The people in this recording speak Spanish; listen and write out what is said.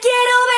quiero ver.